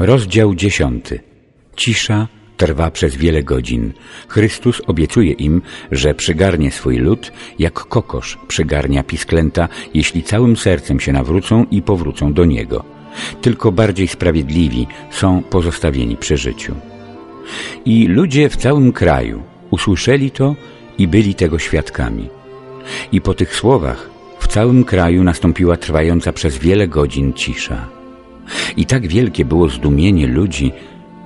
Rozdział dziesiąty. Cisza trwa przez wiele godzin. Chrystus obiecuje im, że przygarnie swój lud, jak kokosz przygarnia pisklęta, jeśli całym sercem się nawrócą i powrócą do Niego. Tylko bardziej sprawiedliwi są pozostawieni przy życiu. I ludzie w całym kraju usłyszeli to i byli tego świadkami. I po tych słowach w całym kraju nastąpiła trwająca przez wiele godzin cisza. I tak wielkie było zdumienie ludzi,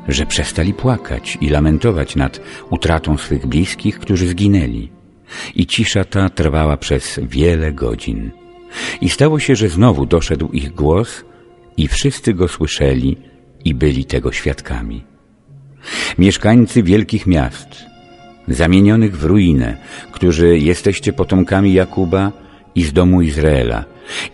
że przestali płakać i lamentować nad utratą swych bliskich, którzy zginęli. I cisza ta trwała przez wiele godzin. I stało się, że znowu doszedł ich głos i wszyscy go słyszeli i byli tego świadkami. Mieszkańcy wielkich miast, zamienionych w ruinę, którzy jesteście potomkami Jakuba i z domu Izraela,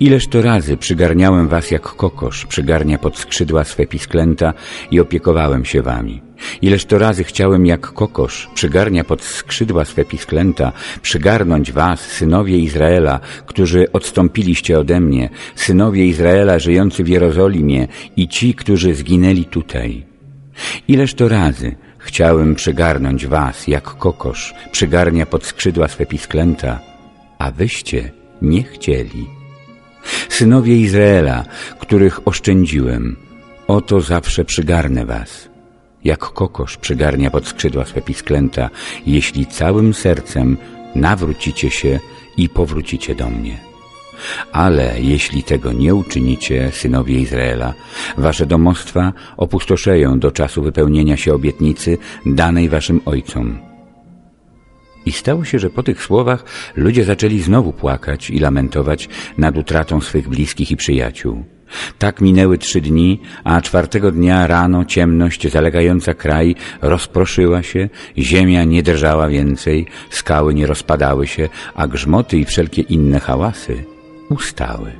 Ileż to razy przygarniałem was jak kokosz, przygarnia pod skrzydła swe pisklęta i opiekowałem się wami. Ileż to razy chciałem jak kokosz, przygarnia pod skrzydła swe pisklęta, przygarnąć was, synowie Izraela, którzy odstąpiliście ode mnie, synowie Izraela żyjący w Jerozolimie i ci, którzy zginęli tutaj. Ileż to razy chciałem przygarnąć was jak kokosz, przygarnia pod skrzydła swe pisklęta, a wyście nie chcieli. Synowie Izraela, których oszczędziłem, oto zawsze przygarnę was. Jak kokosz przygarnia pod skrzydła swe pisklęta, jeśli całym sercem nawrócicie się i powrócicie do mnie. Ale jeśli tego nie uczynicie, synowie Izraela, wasze domostwa opustoszeją do czasu wypełnienia się obietnicy danej waszym ojcom. I stało się, że po tych słowach ludzie zaczęli znowu płakać i lamentować nad utratą swych bliskich i przyjaciół. Tak minęły trzy dni, a czwartego dnia rano ciemność zalegająca kraj rozproszyła się, ziemia nie drżała więcej, skały nie rozpadały się, a grzmoty i wszelkie inne hałasy ustały.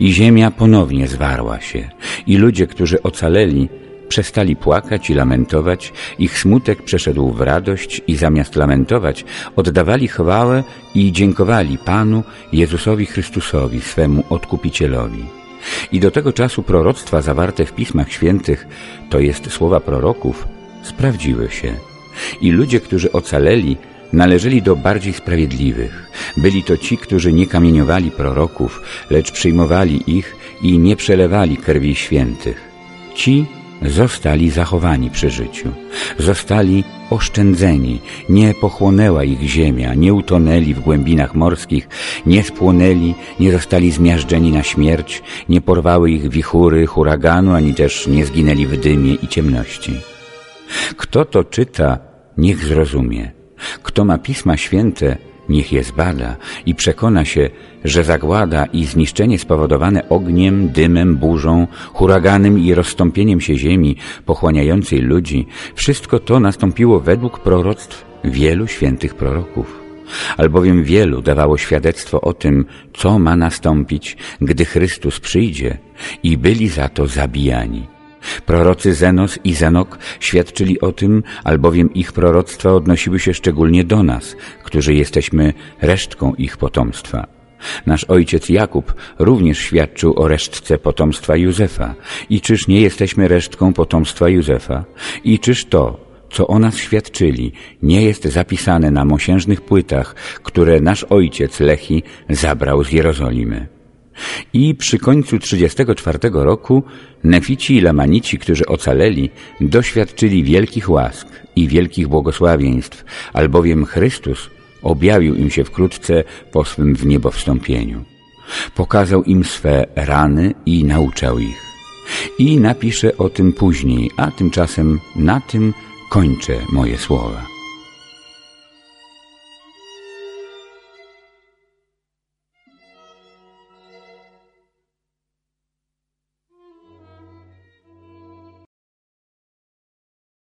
I ziemia ponownie zwarła się i ludzie, którzy ocaleli, Przestali płakać i lamentować, ich smutek przeszedł w radość i zamiast lamentować oddawali chwałę i dziękowali Panu Jezusowi Chrystusowi, swemu Odkupicielowi. I do tego czasu proroctwa zawarte w Pismach Świętych, to jest słowa proroków, sprawdziły się. I ludzie, którzy ocaleli, należeli do bardziej sprawiedliwych. Byli to ci, którzy nie kamieniowali proroków, lecz przyjmowali ich i nie przelewali krwi świętych. Ci zostali zachowani przy życiu, zostali oszczędzeni, nie pochłonęła ich ziemia, nie utonęli w głębinach morskich, nie spłonęli, nie zostali zmiażdżeni na śmierć, nie porwały ich wichury, huraganu, ani też nie zginęli w dymie i ciemności. Kto to czyta, niech zrozumie. Kto ma Pisma Święte, niech je zbada i przekona się, że zagłada i zniszczenie spowodowane ogniem, dymem, burzą, huraganem i rozstąpieniem się ziemi pochłaniającej ludzi, wszystko to nastąpiło według proroctw wielu świętych proroków. Albowiem wielu dawało świadectwo o tym, co ma nastąpić, gdy Chrystus przyjdzie i byli za to zabijani. Prorocy Zenos i Zenok świadczyli o tym, albowiem ich proroctwa odnosiły się szczególnie do nas, którzy jesteśmy resztką ich potomstwa. Nasz ojciec Jakub również świadczył o resztce potomstwa Józefa. I czyż nie jesteśmy resztką potomstwa Józefa? I czyż to, co o nas świadczyli, nie jest zapisane na mosiężnych płytach, które nasz ojciec Lechi zabrał z Jerozolimy? I przy końcu 34 roku Nefici i Lamanici, którzy ocaleli, doświadczyli wielkich łask i wielkich błogosławieństw, albowiem Chrystus objawił im się wkrótce po swym w niebo wstąpieniu. Pokazał im swe rany i nauczał ich. I napiszę o tym później, a tymczasem na tym kończę moje słowa.